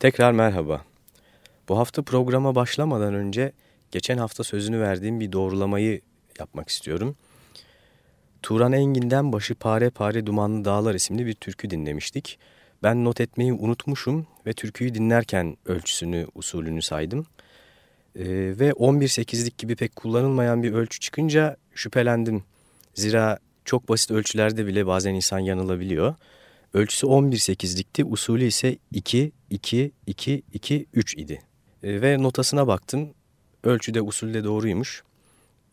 Tekrar merhaba. Bu hafta programa başlamadan önce geçen hafta sözünü verdiğim bir doğrulamayı yapmak istiyorum. Turan Engin'den Başı Pare Pare Dumanlı Dağlar isimli bir türkü dinlemiştik. Ben not etmeyi unutmuşum ve türküyü dinlerken ölçüsünü, usulünü saydım. Ee, ve 11-8'lik gibi pek kullanılmayan bir ölçü çıkınca şüphelendim. Zira çok basit ölçülerde bile bazen insan yanılabiliyor. Ölçüsü 11-8'likti, usulü ise 2-2-2-2-3 idi. Ee, ve notasına baktım, ölçüde usulde doğruymuş.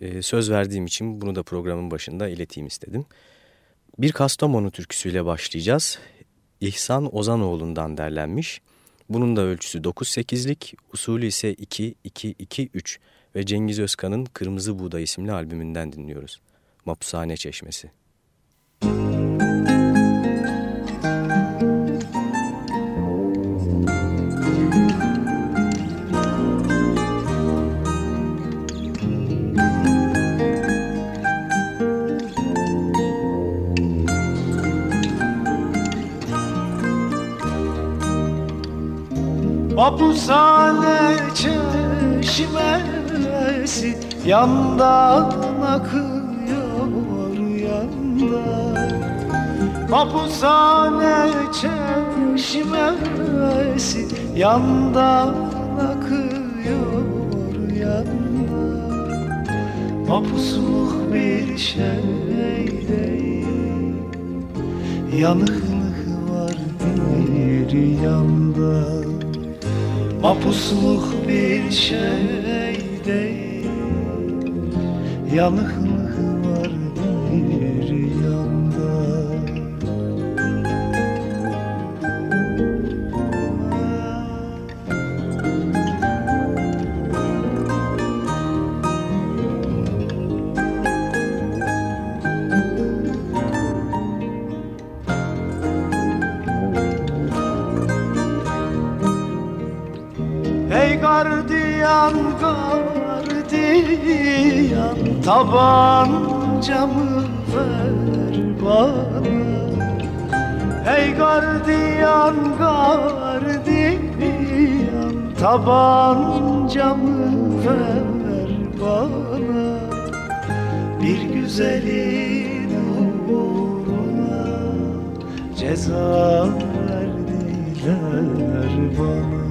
Ee, söz verdiğim için bunu da programın başında ileteyim istedim. Bir Kastamonu türküsüyle başlayacağız. İhsan Ozanoğlu'ndan derlenmiş. Bunun da ölçüsü 9-8'lik, usulü ise 2-2-2-3 ve Cengiz Özkan'ın Kırmızı Buğday isimli albümünden dinliyoruz. Mapushane Çeşmesi. Mapushane çeşmesi yandan akıyor yandan. Mapushane çeşmesi yandan akıyor yandan. Mapusluk bir şey değil Yanıklık var bir yanda Mapusluk bir şey değil. Yanıklık Tabancamı ver bana. Hey gardiyan gardiyan Tabancamı ver bana. Bir güzelin uğruna Ceza verdiler bana.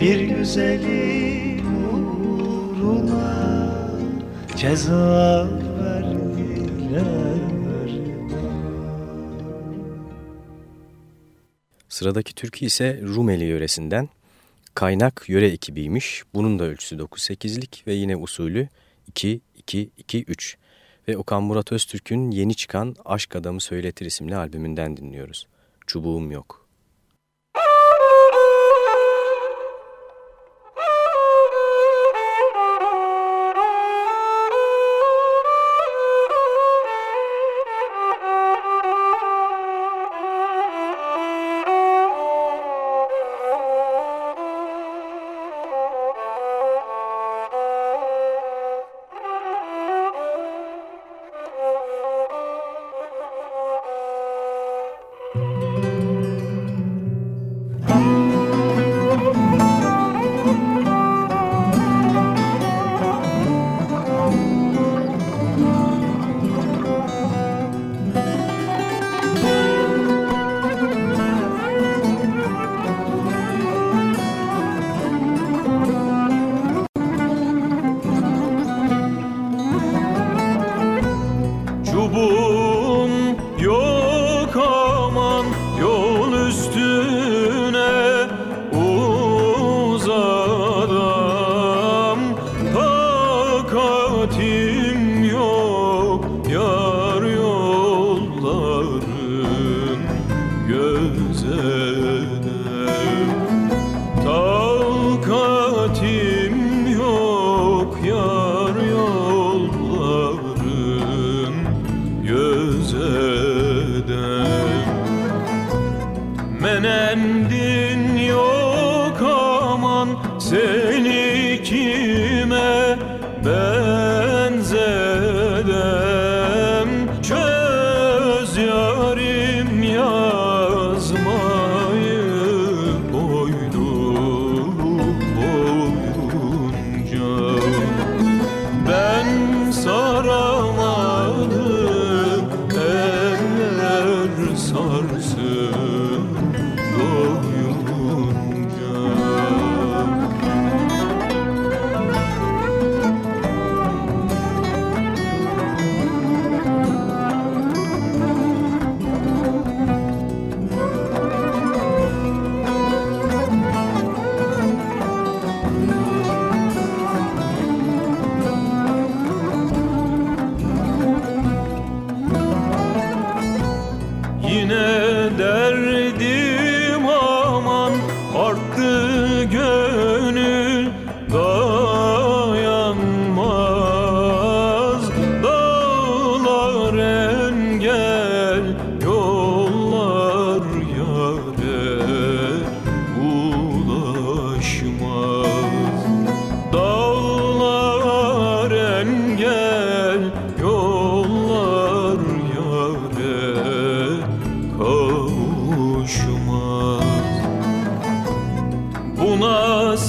Bir güzelin ceza verdiler. Sıradaki türkü ise Rumeli yöresinden. Kaynak yöre ekibiymiş. Bunun da ölçüsü 9-8'lik ve yine usulü 2-2-2-3. Ve Okan Murat Öztürk'ün yeni çıkan Aşk Adamı Söyletir isimli albümünden dinliyoruz. Çubuğum yok.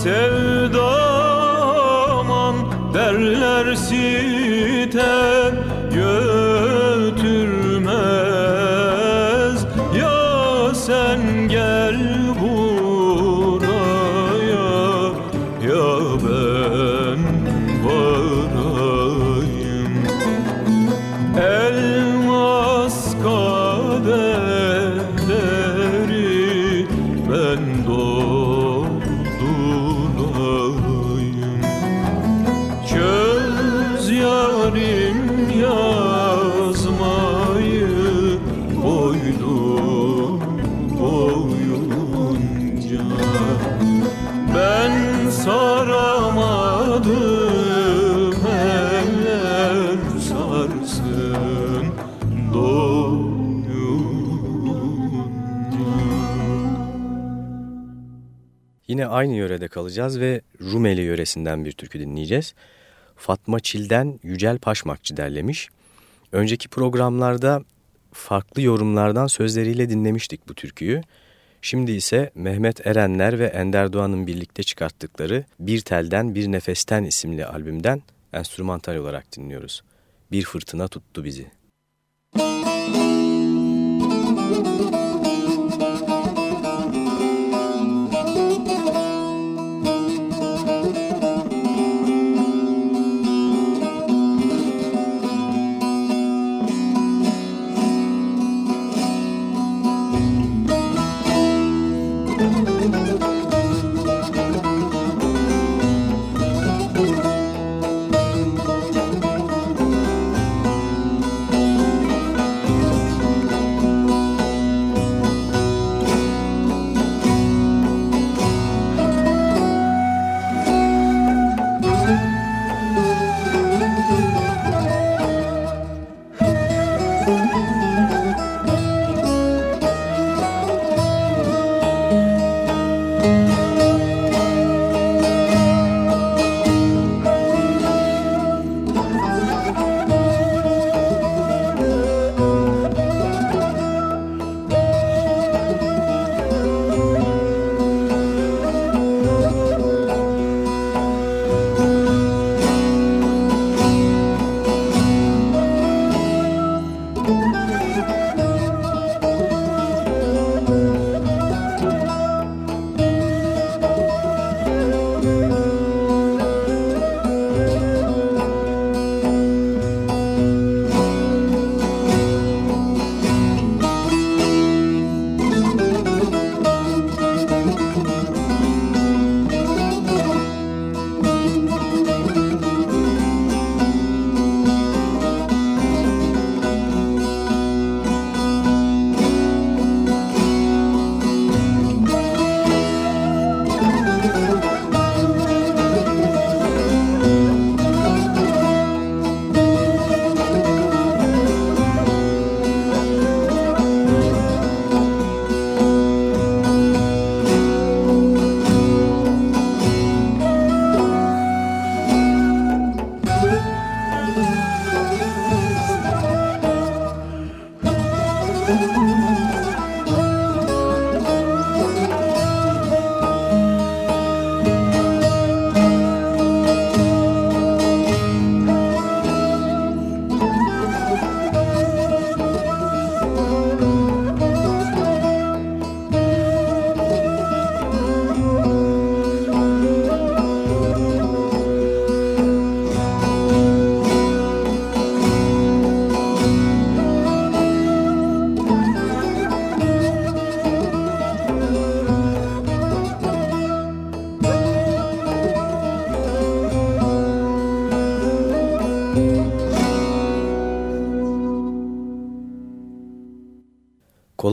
Sevdaman derler aynı yörede kalacağız ve Rumeli yöresinden bir türkü dinleyeceğiz. Fatma Çil'den Yücel Paşmakçı derlemiş. Önceki programlarda farklı yorumlardan sözleriyle dinlemiştik bu türküyü. Şimdi ise Mehmet Erenler ve Ender Doğan'ın birlikte çıkarttıkları Bir Telden Bir Nefesten isimli albümden enstrümantal olarak dinliyoruz. Bir fırtına tuttu bizi.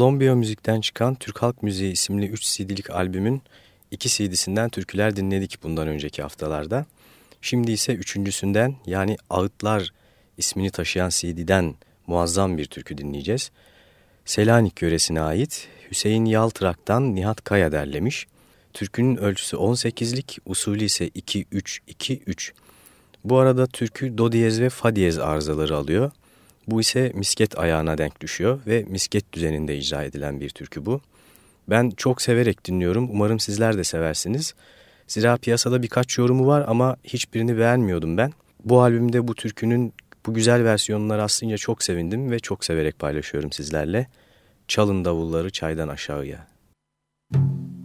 Kolombiya Müzik'ten çıkan Türk Halk Müziği isimli 3 CD'lik albümün 2 CD'sinden türküler dinledik bundan önceki haftalarda. Şimdi ise üçüncüsünden yani Ağıtlar ismini taşıyan CD'den muazzam bir türkü dinleyeceğiz. Selanik yöresine ait Hüseyin Yaltırak'tan Nihat Kaya derlemiş. Türkünün ölçüsü 18'lik, usulü ise 2-3-2-3. Bu arada türkü do diyez ve fa diyez arızaları alıyor. Bu ise misket ayağına denk düşüyor ve misket düzeninde icra edilen bir türkü bu. Ben çok severek dinliyorum. Umarım sizler de seversiniz. Zira piyasada birkaç yorumu var ama hiçbirini beğenmiyordum ben. Bu albümde bu türkünün bu güzel versiyonları aslında çok sevindim ve çok severek paylaşıyorum sizlerle. Çalın davulları çaydan aşağıya. Müzik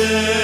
Bu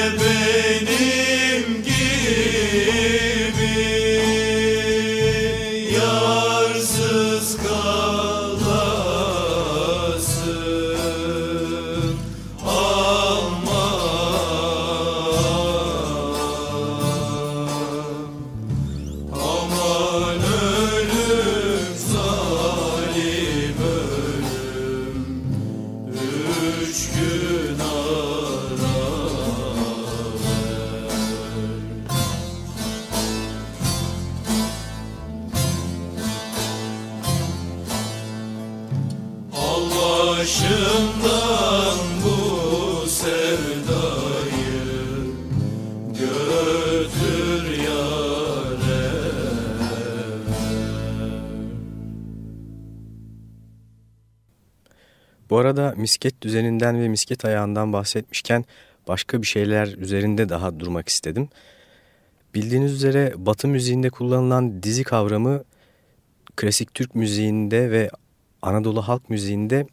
misket düzeninden ve misket ayağından bahsetmişken başka bir şeyler üzerinde daha durmak istedim. Bildiğiniz üzere Batı müziğinde kullanılan dizi kavramı klasik Türk müziğinde ve Anadolu halk müziğinde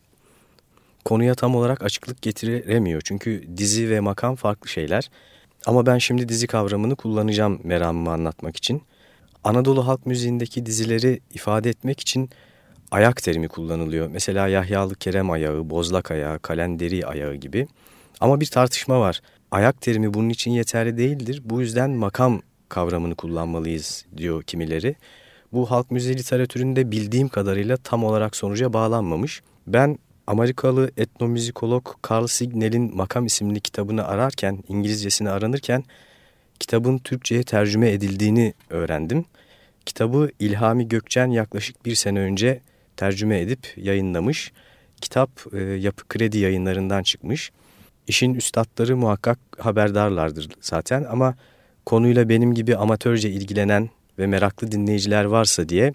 konuya tam olarak açıklık getiremiyor. Çünkü dizi ve makam farklı şeyler. Ama ben şimdi dizi kavramını kullanacağım meramımı anlatmak için. Anadolu halk müziğindeki dizileri ifade etmek için ayak terimi kullanılıyor. Mesela Yahyalı Kerem ayağı, Bozlak ayağı, Kalenderi ayağı gibi. Ama bir tartışma var. Ayak terimi bunun için yeterli değildir. Bu yüzden makam kavramını kullanmalıyız diyor kimileri. Bu halk müziği literatüründe bildiğim kadarıyla tam olarak sonuca bağlanmamış. Ben Amerikalı etnomüzikolog Carl Signel'in Makam isimli kitabını ararken, İngilizcesini aranırken kitabın Türkçe'ye tercüme edildiğini öğrendim. Kitabı İlhami Gökçen yaklaşık bir sene önce tercüme edip yayınlamış. Kitap e, Yapı Kredi yayınlarından çıkmış. İşin üstadları muhakkak haberdarlardır zaten ama konuyla benim gibi amatörce ilgilenen ve meraklı dinleyiciler varsa diye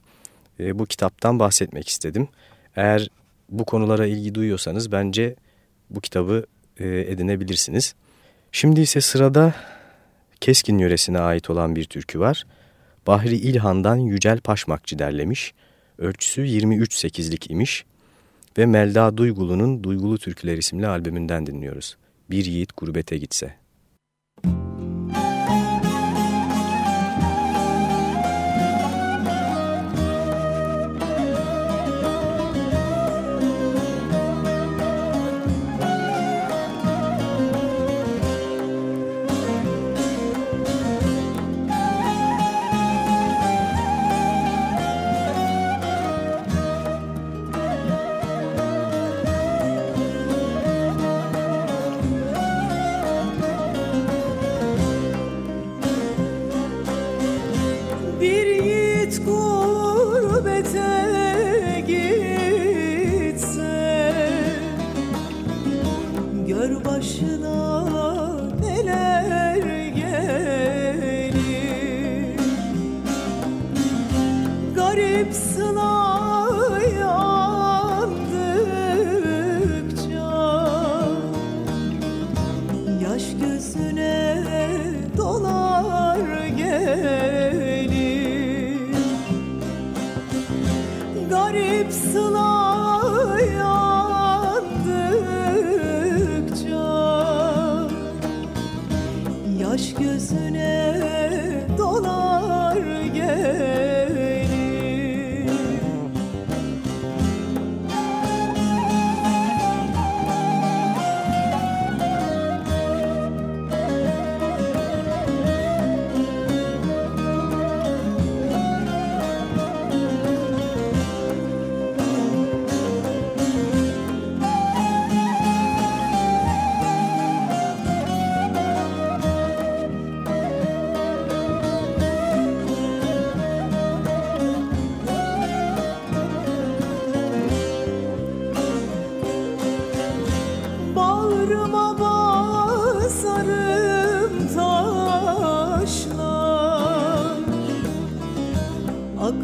e, bu kitaptan bahsetmek istedim. Eğer bu konulara ilgi duyuyorsanız bence bu kitabı e, edinebilirsiniz. Şimdi ise sırada Keskin yöresine ait olan bir türkü var. Bahri İlhan'dan Yücel Paşmakçı derlemiş. Ölçüsü 23-8'lik imiş ve Melda Duygulu'nun Duygulu Türküler isimli albümünden dinliyoruz. Bir yiğit gurbete gitse.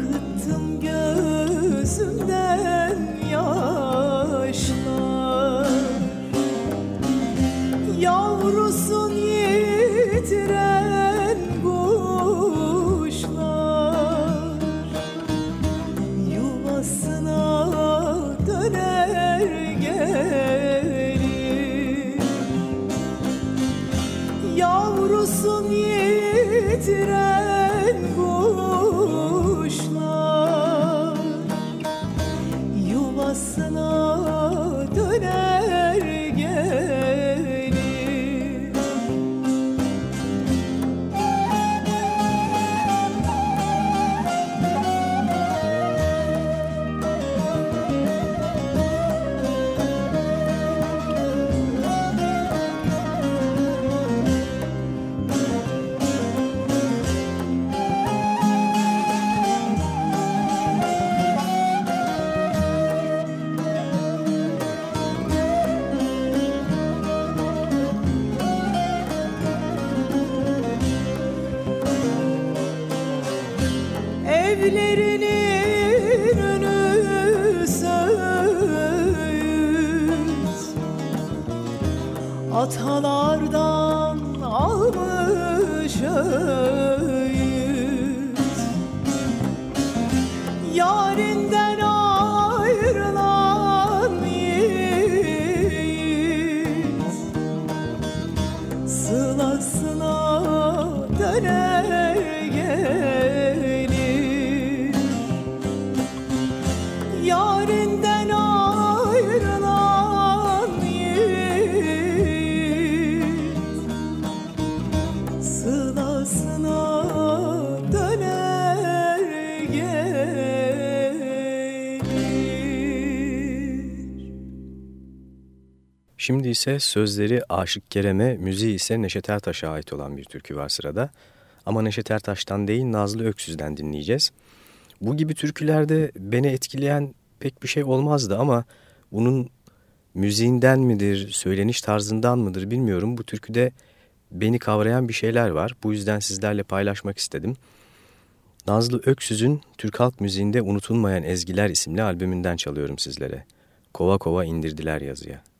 Atalardan ise sözleri Aşık Kerem'e, müziği ise Neşet Ertaş'a ait olan bir türkü var sırada. Ama Neşet Ertaş'tan değil Nazlı Öksüz'den dinleyeceğiz. Bu gibi türkülerde beni etkileyen pek bir şey olmazdı ama bunun müziğinden midir, söyleniş tarzından mıdır bilmiyorum. Bu türküde beni kavrayan bir şeyler var. Bu yüzden sizlerle paylaşmak istedim. Nazlı Öksüz'ün Türk Halk Müziğinde Unutulmayan Ezgiler isimli albümünden çalıyorum sizlere. Kova kova indirdiler yazıya.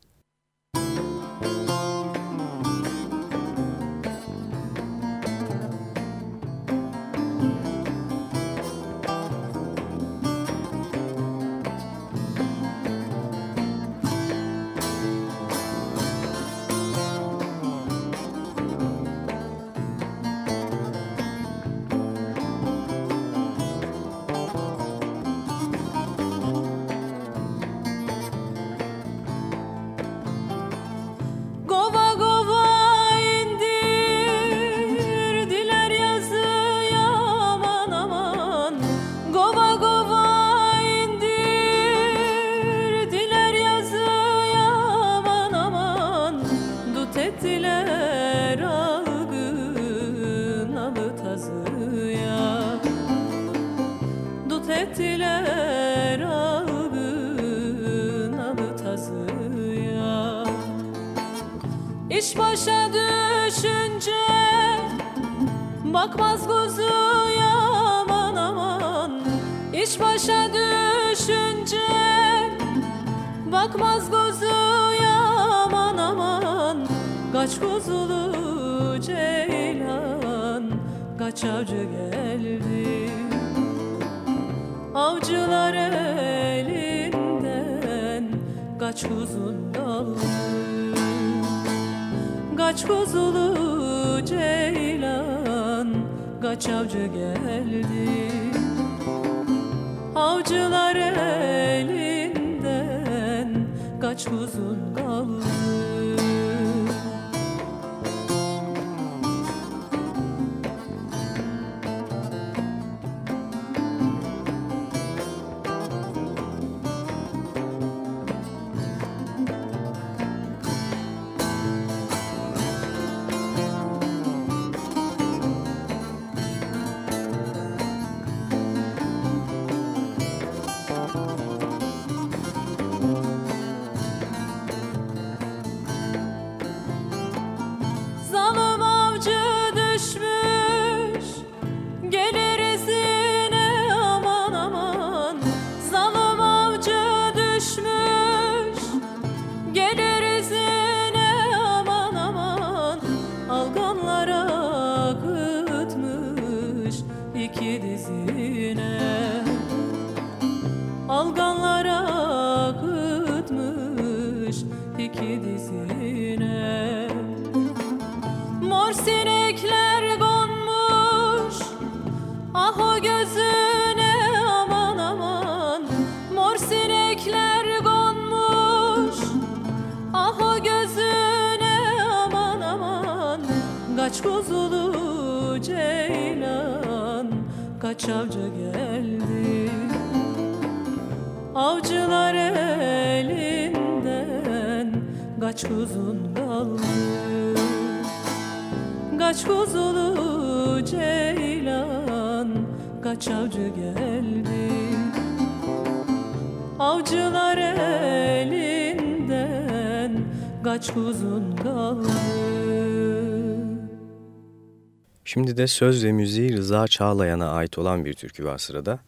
Şimdi de söz ve müziği Rıza Çağlayan'a ait olan bir türkü var sırada.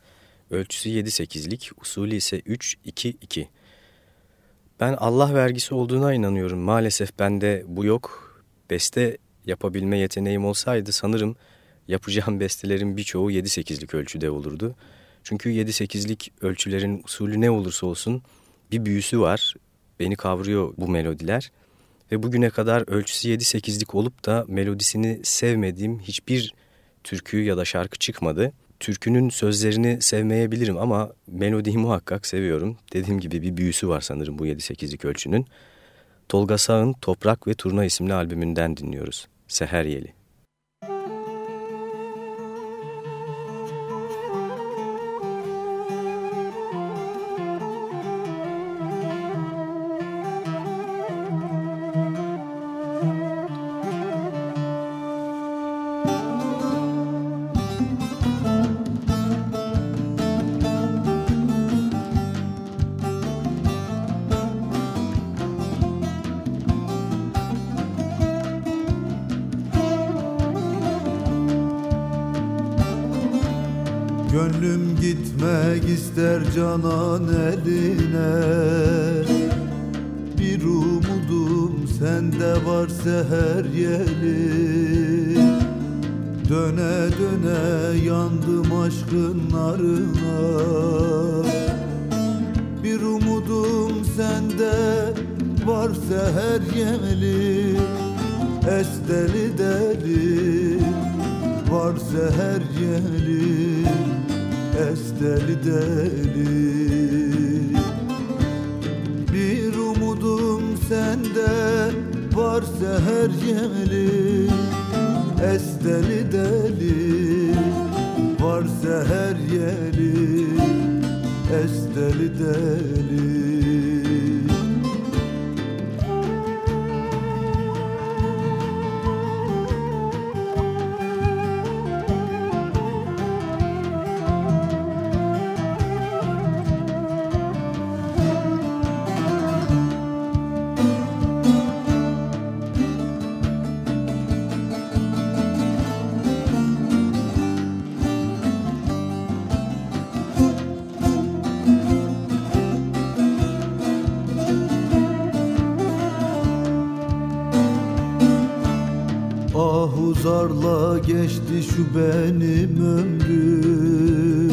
Ölçüsü 7-8'lik, usulü ise 3-2-2. Ben Allah vergisi olduğuna inanıyorum. Maalesef bende bu yok. Beste yapabilme yeteneğim olsaydı sanırım yapacağım bestelerin birçoğu 7-8'lik ölçüde olurdu. Çünkü 7-8'lik ölçülerin usulü ne olursa olsun bir büyüsü var. Beni kavruyor bu melodiler. Ve bugüne kadar ölçüsü 7-8'lik olup da melodisini sevmediğim hiçbir türkü ya da şarkı çıkmadı. Türkünün sözlerini sevmeyebilirim ama melodiyi muhakkak seviyorum. Dediğim gibi bir büyüsü var sanırım bu 7-8'lik ölçünün. Tolga Sağ'ın Toprak ve Turna isimli albümünden dinliyoruz. Seher Yeli. Yandım aşkın narına. Bir umudum sende var seher yeli Es deli deli var seher yeli Es deli deli. Bir umudum sende var seher yeli Es deli deli var seher yeli Es deli deli Ahuzarla geçti şu benim ömrüm.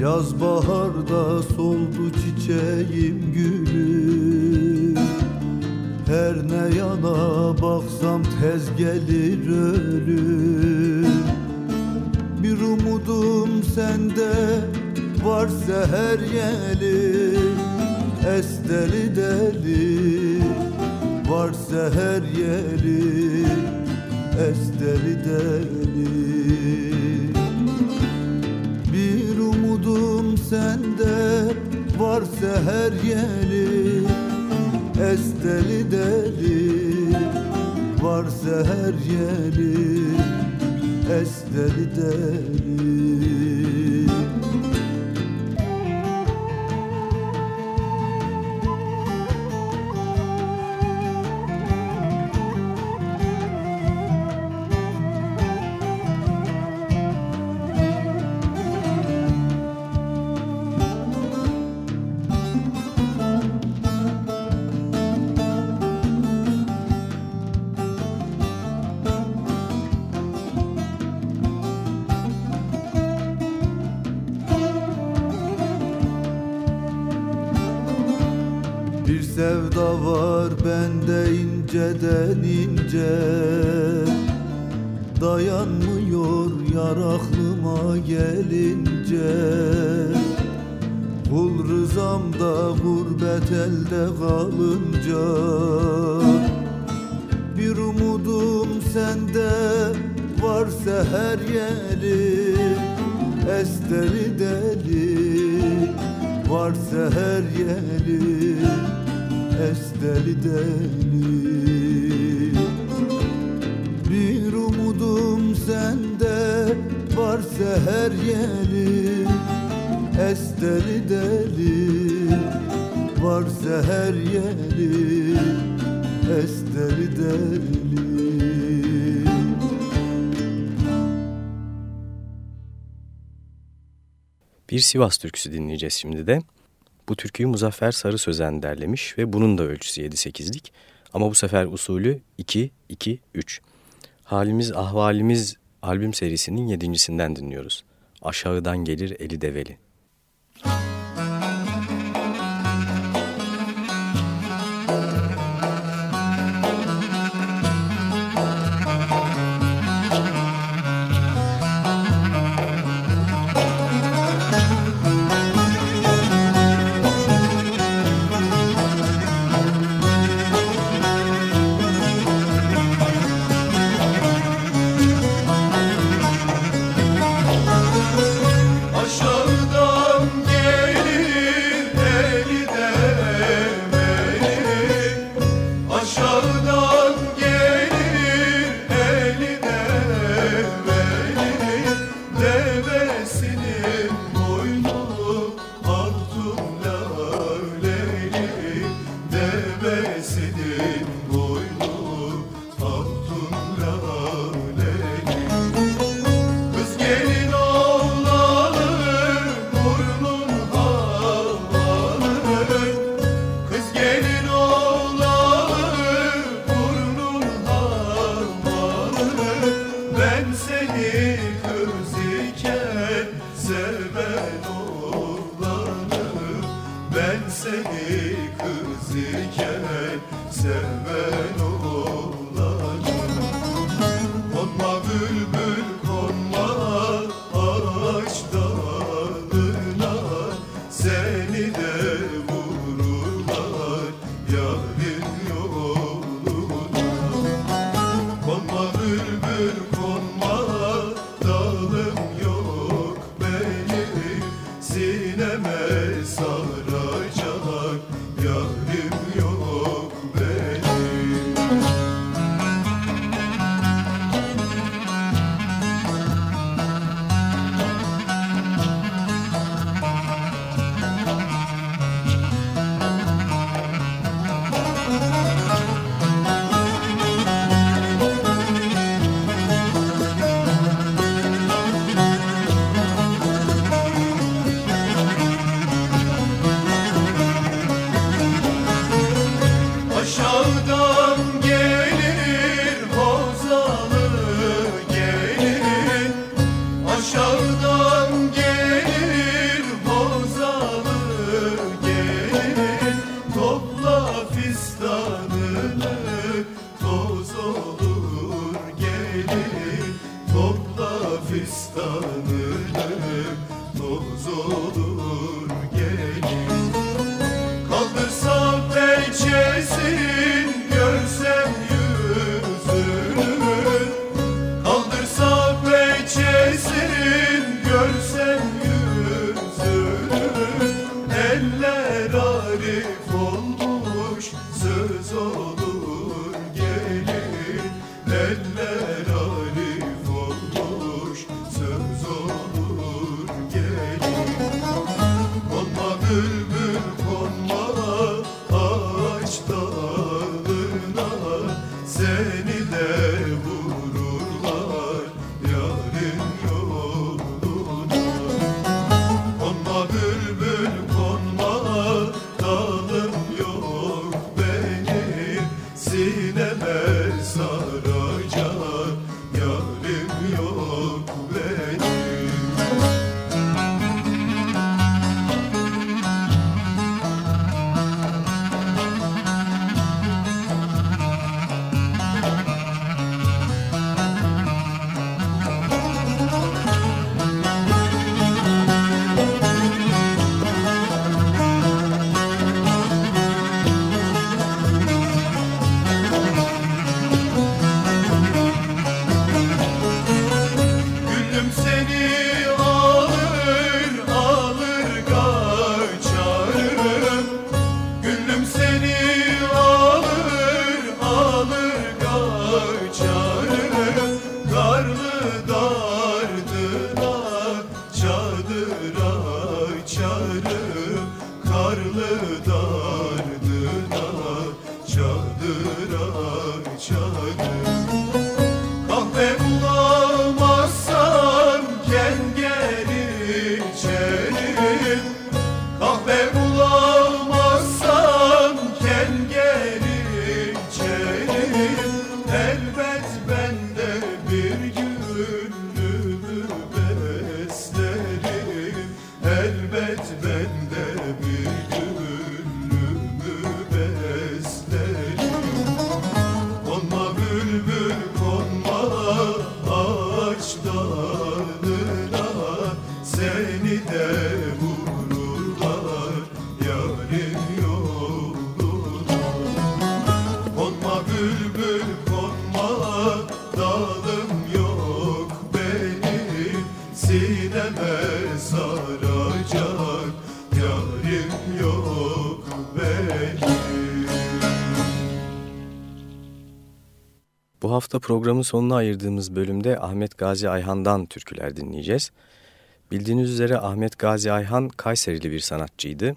Yaz baharda soldu çiçeğim gülüm. Her ne yana baksam tez gelir ölüm. Bir umudum sende var seher yeli Esteli deli var seher yeli Esteli deli. Bir umudum sende var seher yeli Esteli deli var seher yeli Esteli deli ince Dayanmıyor yar aklıma gelince. Kul rızamda gurbet elde kalınca Bir umudum sende var seher yeli Esteli deli var seher yeli Esteli deli seher yeli Esteli deli var seher yeli Esteli deli Bir Sivas türküsü dinleyeceğiz şimdi de. Bu türküyü Muzaffer Sarı Sözen derlemiş ve bunun da ölçüsü 7-8'lik. Ama bu sefer usulü 2-2-3. Halimiz Ahvalimiz albüm serisinin yedincisinden dinliyoruz. Aşağıdan gelir eli develi. Hafta programın sonuna ayırdığımız bölümde Ahmet Gazi Ayhan'dan türküler dinleyeceğiz. Bildiğiniz üzere Ahmet Gazi Ayhan Kayserili bir sanatçıydı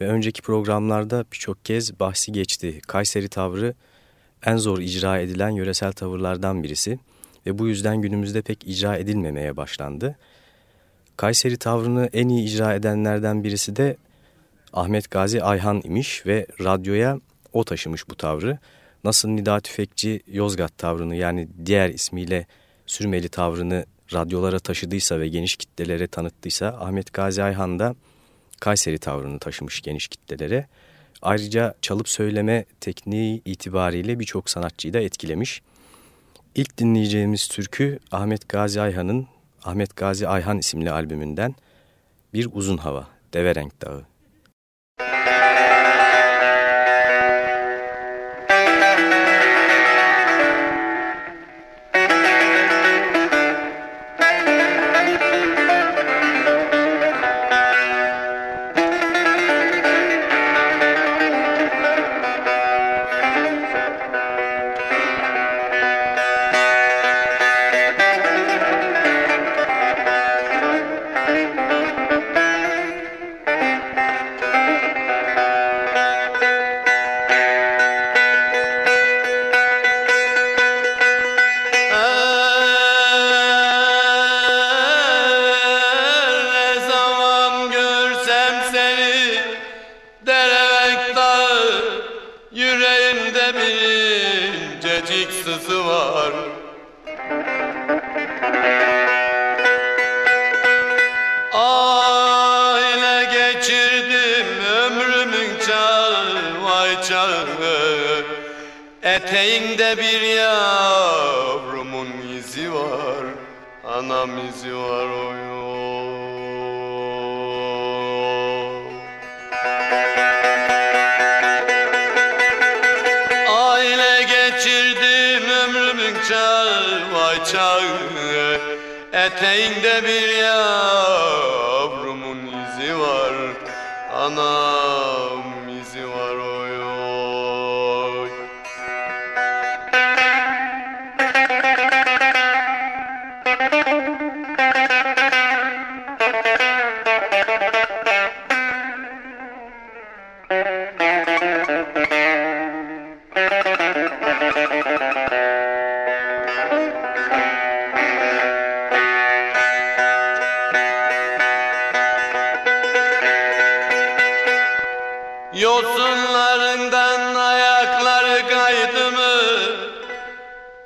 ve önceki programlarda birçok kez bahsi geçti. Kayseri tavrı en zor icra edilen yöresel tavırlardan birisi ve bu yüzden günümüzde pek icra edilmemeye başlandı. Kayseri tavrını en iyi icra edenlerden birisi de Ahmet Gazi Ayhan imiş ve radyoya o taşımış bu tavrı nasıl Nida Tüfekçi Yozgat tavrını yani diğer ismiyle sürmeli tavrını radyolara taşıdıysa ve geniş kitlelere tanıttıysa Ahmet Gazi Ayhan da Kayseri tavrını taşımış geniş kitlelere. Ayrıca çalıp söyleme tekniği itibariyle birçok sanatçıyı da etkilemiş. İlk dinleyeceğimiz türkü Ahmet Gazi Ayhan'ın Ahmet Gazi Ayhan isimli albümünden Bir Uzun Hava, Deverenk Dağı. Aile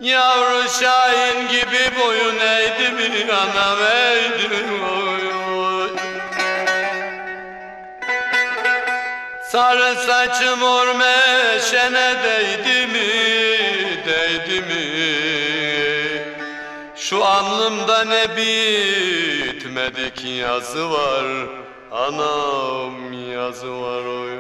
Yavru şahin gibi boyun eğdi mi? Anam eğdi oy. Sarı saçım mor meşene değdi mi? Değdi mi? Şu alnımda ne bitmedi ki yazı var Anam yazı var oy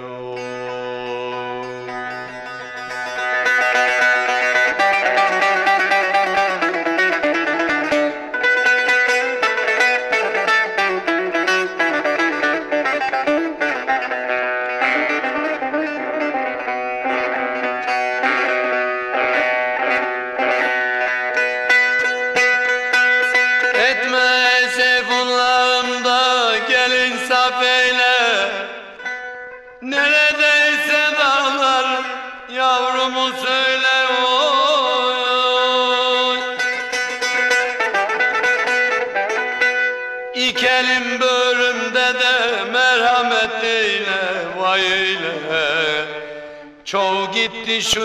Şu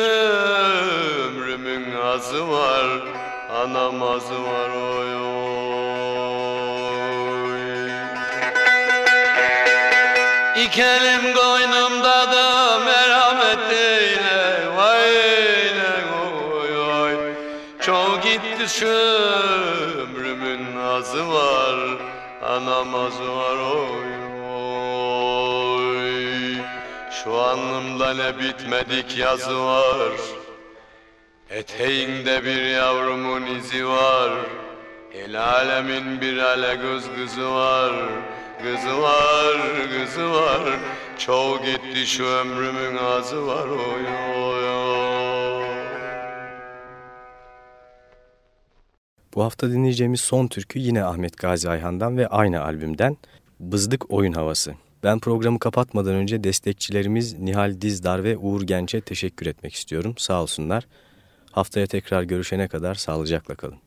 ömrümün azı var Anam azı var oy oy. İki elim koynumda da merhamet eyle Vay eyle oy oy. Çoğu gitti şu ömrümün azı var Anam azı var oy Şu alnımda ne bitmedik yazı var. Eteğinde bir yavrumun izi var. El alemin bir ale göz kızı var. Kızı var, kızı var. Çoğu gitti şu ömrümün azı var. Oy oy. Bu hafta dinleyeceğimiz son türkü yine Ahmet Gazi Ayhan'dan ve aynı albümden Bızdık Oyun Havası. Ben programı kapatmadan önce destekçilerimiz Nihal Dizdar ve Uğur Genç'e teşekkür etmek istiyorum. Sağ olsunlar. Haftaya tekrar görüşene kadar sağlıcakla kalın.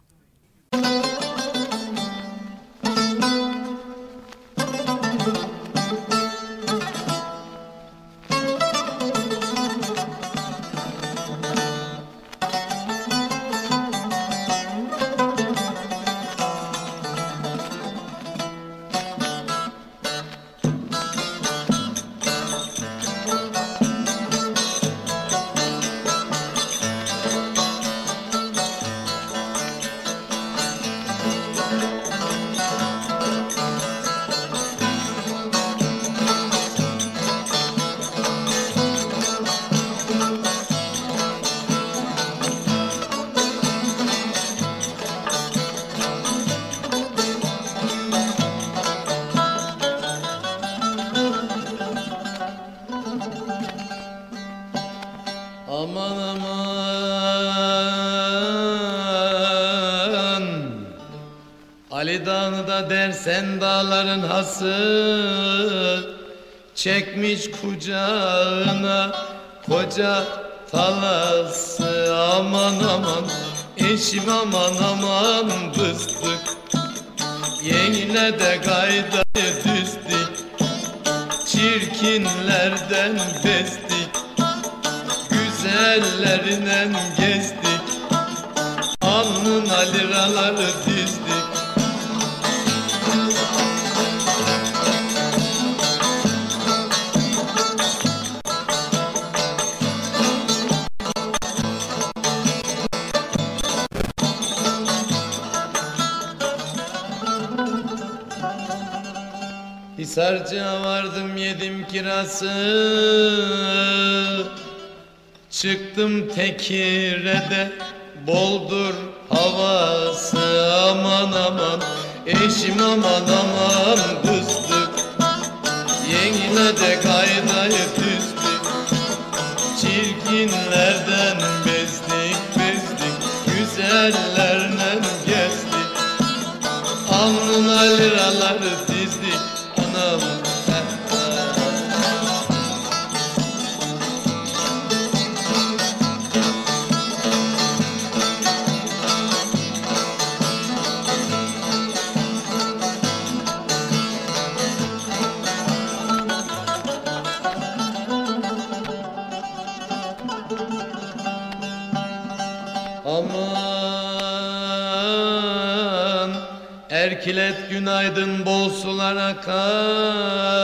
Dersen dağların hası Çekmiş kucağına koca talası. Aman aman eşim aman aman bıstık Yenile de gaydayı düzdük Çirkinlerden bestik Güzellerinden gezdik Alnına liraları dizdik Sarca vardım yedim kirası. Çıktım Tekire'de boldur havası. Aman aman eşim aman aman kıstık Yengine de kaydayı tüstük Çirkinlerden bezdik bezdik. Güzellerle gezdik. Alnına liraları dizdik Anam günaydın bol sular akar.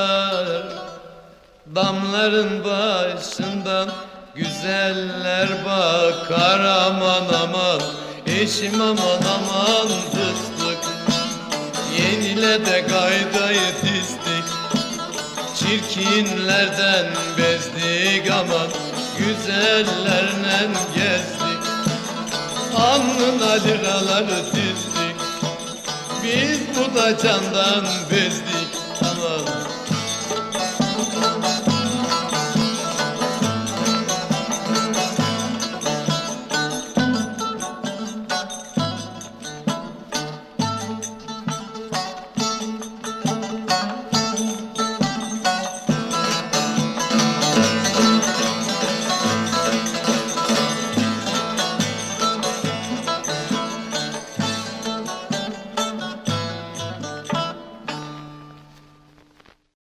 Damların başından güzeller bakar. Aman aman eşim aman aman fıstık. Yenile de gaydayı dizdik Çirkinlerden bezdik. Aman Güzellerle gezdik. Alnına liraları dizdik. Biz bu da candan bezdik